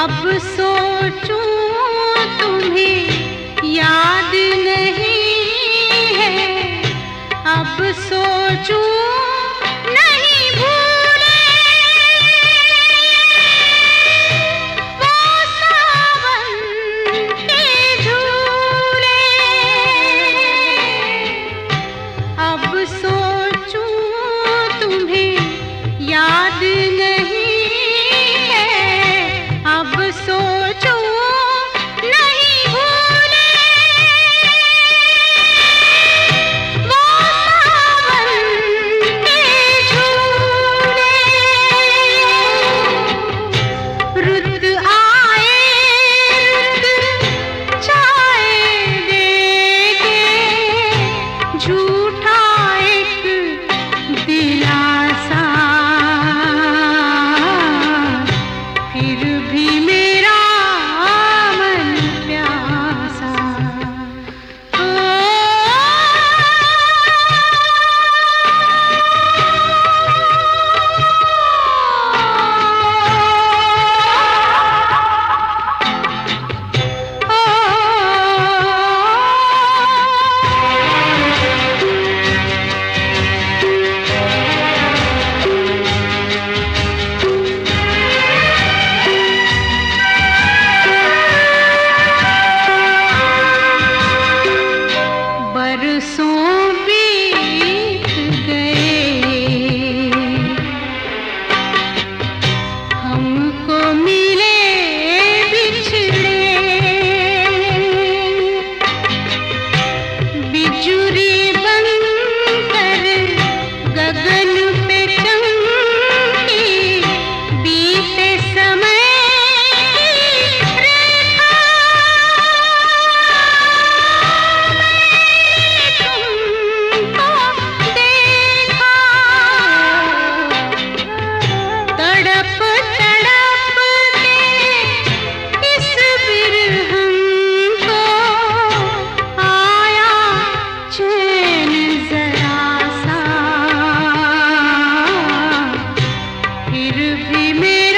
अब सोचूं तुम्हें याद नहीं है। अब सोचूं खुशी में